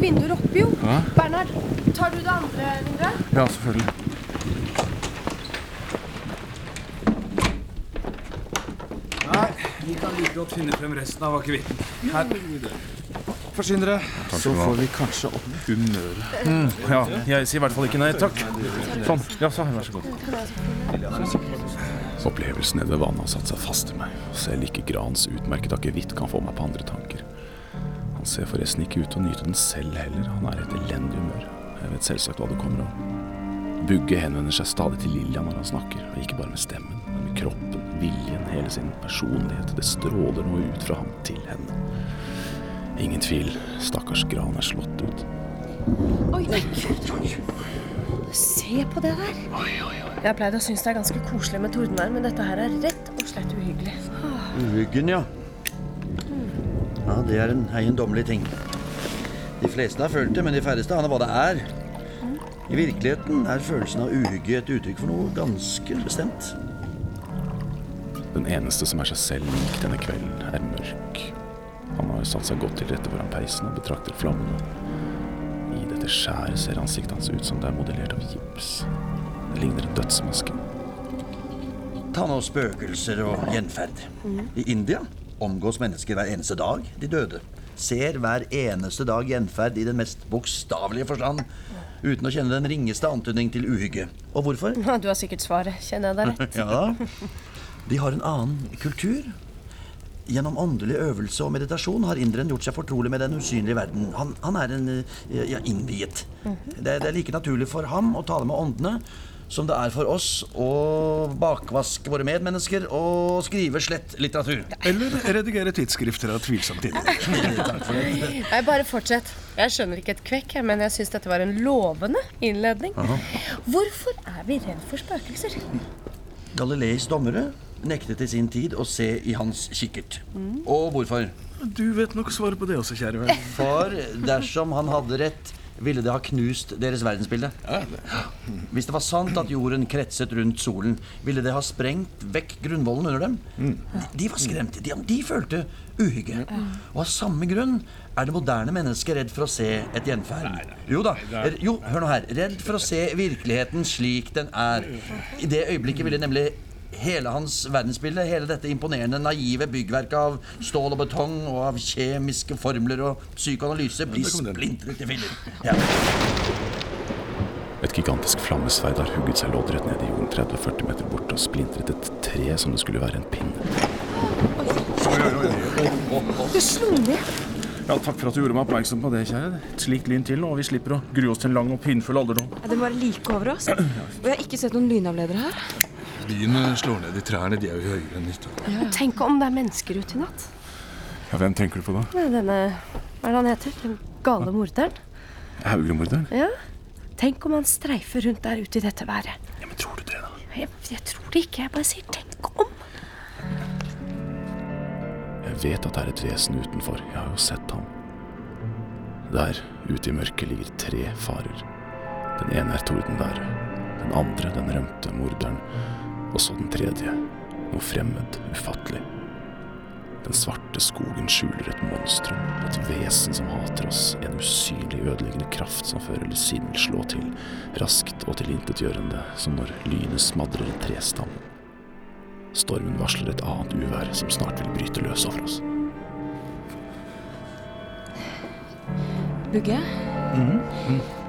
vinduer oppe, jo. Ja. Bernhard, tar du det andre vinduet? Ja, selvfølgelig. Nei, vi kan like godt finne frem resten av akevitten. Her. Forsyn dere, så får vi kanskje opp humøret. Mm, ja, jeg sier i hvert fall ikke nei takk. Sånn. Ja, så, vær så god. Opplevelsen nede ved vannet har satt seg fast i meg. Selv ikke Grans utmerket akevitt kan få meg på andre tanker. Han ser forresten ikke ut til å nyte den selv heller. Han er i et elendig humør. Jeg vet selvsagt hva det kommer av. Bugge henvender seg stadig til Lillian når han snakker, og ikke bare med stemmen, men med kroppen, viljen, hele sin personlighet. Det stråler noe ut fra ham til henne. Ingen tvil, stakkars Gran er slått ut. Oi, nei, gud. Se på det der. Jeg har pleid å synes det er ganske koselig med tordenvær, men dette her er rett og slett uhyggelig. Uhyggen, ja. Ja, Det er en eiendommelig ting. De fleste har følt det, men de færreste aner hva det er. I virkeligheten er følelsen av uhygge et uttrykk for noe ganske bestemt. Den eneste som er seg selv lik denne kvelden, er mørk. Han har satt seg godt til rette foran peisen og betrakter flammene. I dette skjæret ser ansiktet hans ut som det er modellert av gips. Det ligner en dødsmaske. Ta nå spøkelser og gjenferd. I India omgås mennesker hver eneste dag de døde. Ser hver eneste dag gjenferd i den mest bokstavelige forstand. Uten å kjenne den ringeste antydning til uhygge. Og hvorfor? Du har sikkert svaret. Kjenner jeg deg rett? Ja. De har en annen kultur. Gjennom åndelig øvelse og meditasjon har inderen gjort seg fortrolig med den usynlige verden. Han, han er en eh, ja, innviet. det, det er like naturlig for ham å tale med åndene som det er for oss å bakvaske våre medmennesker og skrive slett litteratur. Eller redigere tidsskrifter av innhold. Takk for det. Nei, bare fortsett. Jeg skjønner ikke et kvekk, men jeg syns dette var en lovende innledning. Hvorfor er vi redd for spøkelser? Galileis dommere nektet i sin tid å se i hans kikkert. Og hvorfor? Du vet nok svaret på det også, kjære venn. For dersom han hadde rett, ville det ha knust deres verdensbilde. Hvis det var sant at jorden kretset rundt solen, ville det ha sprengt vekk grunnvollen under dem. De, de var skremte. De, de følte uhygge. Og av samme grunn er det moderne mennesket redd for å se et gjenferd. Jo da. Jo, hør nå her. Redd for å se virkeligheten slik den er. I det øyeblikket ville nemlig hele hans verdensbilde, hele dette imponerende, naive byggverket av stål og betong og av kjemiske formler og psykoanalyse bli der kom den. splintret i filler. Ja. Et gigantisk flammesverd har hugget seg loddrett ned i jorden 30-40 meter bort og splintret et tre som det skulle være en pinne. Du slo ned. Ja, Takk for at du gjorde meg oppmerksom på det, kjære. Et slikt lyn til, og vi slipper å grue oss til en lang og pinnfull alderdom. Ja, det må være like over oss. Og jeg har ikke sett noen lynavledere her. Biene slår ned i trærne. De er jo høyere enn nytta. Tenk om det er mennesker ute i natt. Ja, Hvem tenker du på da? Denne Hva er det han heter? Den gale morderen? Haugemorderen? Ja. Tenk om han streifer rundt der ute i dette været. Ja, men tror du det, da? Jeg, jeg tror det ikke. Jeg bare sier tenk om. Jeg vet at det er et vesen utenfor. Jeg har jo sett ham. Der, ute i mørket, ligger tre farer. Den ene er tordenværet. Den andre den rømte morderen. Og så den tredje. Noe fremmed, ufattelig. Den svarte skogen skjuler et monstrum, et vesen som hater oss, en usynlig ødeleggende kraft som før eller siden vil slå til, raskt og tilintetgjørende, som når lynet smadrer en trestam. Stormen varsler et annet uvær som snart vil bryte løs over oss. Bugge? Em, jeg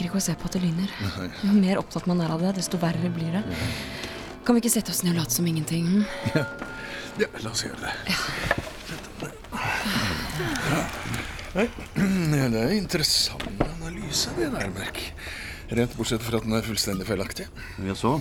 liker ikke å se på at det lyner. Jo mer opptatt man er av det, desto verre blir det. Kan vi ikke sette oss ned og late som ingenting? hm? Ja, la oss gjøre det. Ja, det er interessant analyse, det der, Merk. Rent bortsett fra at den er fullstendig feilaktig. Jaså?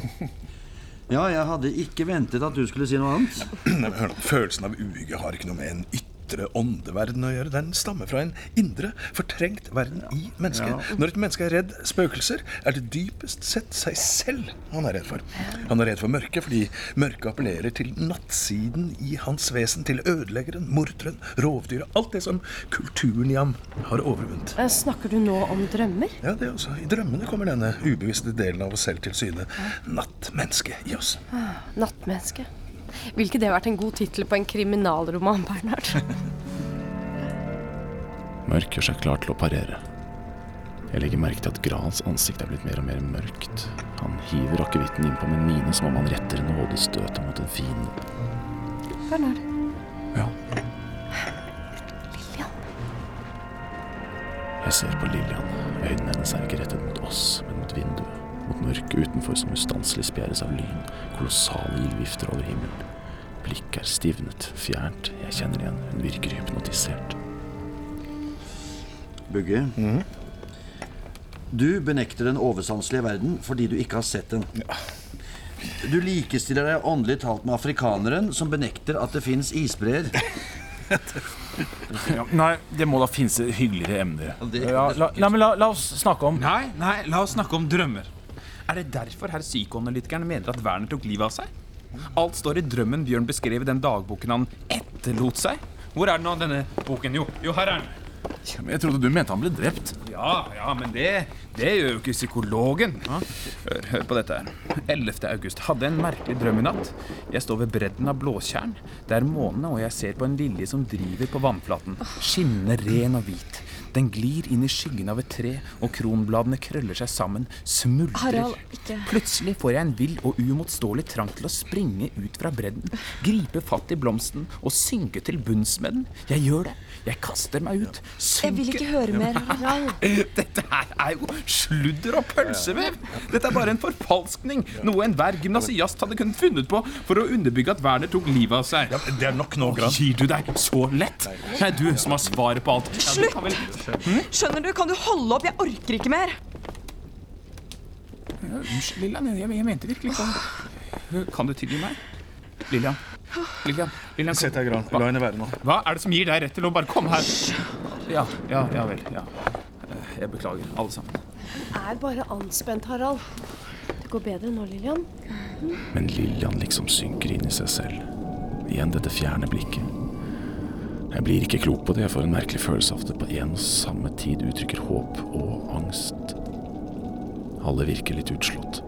Ja, jeg hadde ikke ventet at du skulle si noe annet. Nei, men hør nå, Følelsen av uhygge har ikke noe med en ytre åndeverden å gjøre. Den stammer fra en indre, fortrengt verden i mennesket. Når et menneske er redd spøkelser, er det dypest sett seg selv han er redd for. Han er redd for mørket fordi mørket appellerer til nattsiden i hans vesen, til ødeleggeren, morderen, rovdyret, alt det som kulturen i ham har overvunnet. Eh, Snakker du nå om drømmer? Ja, det også. I drømmene kommer denne ubevisste delen av oss selv til syne. Nattmennesket i oss. Nattmenneske. Ville ikke det vært en god tittel på en kriminalroman, Bernhard? Mørk gjør seg klar til å parere. Jeg legger merke til at Grans ansikt er blitt mer og mer mørkt. Han hiver akevitten innpå med mine som om han retter nådestøtet mot en fiende. Bernhard. Ja. Lillian. Jeg ser på Lillian. Øynene hennes er ikke rettet mot oss, men mot vinduet. Mot mørket utenfor som ustanselig spjæres av lyn. Kolossale ildvifter over himmelen. Blikket er stivnet, fjernt. Jeg kjenner igjen. Hun virker hypnotisert. Bugge. Du benekter den oversanselige verden fordi du ikke har sett den. Du likestiller deg åndelig talt med afrikaneren som benekter at det fins isbreer. Ja, nei, det må da finnes hyggeligere emner. Ja, la, la, men la, la oss snakke om Nei, nei, la oss snakke om drømmer. Er det derfor herr psykoanalytikeren mener at Werner tok livet av seg? Alt står i drømmen Bjørn beskrev i den dagboken han etterlot seg. Hvor er den nå, denne boken? Jo, jo her er den. Men jeg trodde du mente han ble drept. Ja, ja, men det, det gjør jo ikke psykologen. Hør, hør på dette her. 11. august. Hadde en merkelig drøm i natt. Jeg står ved bredden av Blåtjern. Det er måne, og jeg ser på en lilje som driver på vannflaten. Skinnende ren og hvit. Den glir inn i skyggen av et tre, og kronbladene krøller seg sammen, smuldrer. Harald, ikke Plutselig får jeg en vill og uimotståelig trang til å springe ut fra bredden, gripe fatt i blomsten og synke til bunns med den. Jeg gjør det. Jeg kaster meg ut. Jeg vil ikke høre mer, Harald. Dette her er jo sludder og pølsevev! Dette er bare en forfalskning. Noe enhver gymnasiast hadde kunnet funnet på for å underbygge at Werner tok livet av seg. Det er nok nå, Gran. Gir du deg så lett? Det er du som har svaret på alt. Ja, du Skjønner du? Kan du holde opp? Jeg orker ikke mer. Ja, Unnskyld, Lillian. Jeg, jeg mente virkelig ikke Kan du tilgi meg? Lillian. Lillian, Lillian Sett deg, Gran. La henne være nå. Hva er det som gir deg rett til å bare komme her? Ja, ja, ja vel. Ja. Jeg beklager, alle sammen. Er bare anspent, Harald. Det går bedre nå, Lillian. Men Lillian liksom synker inn i seg selv. Igjen dette fjerne blikket. Jeg blir ikke klok på det. Jeg får en merkelig følelse av at det på en og samme tid uttrykker håp og angst. Alle virker litt utslått.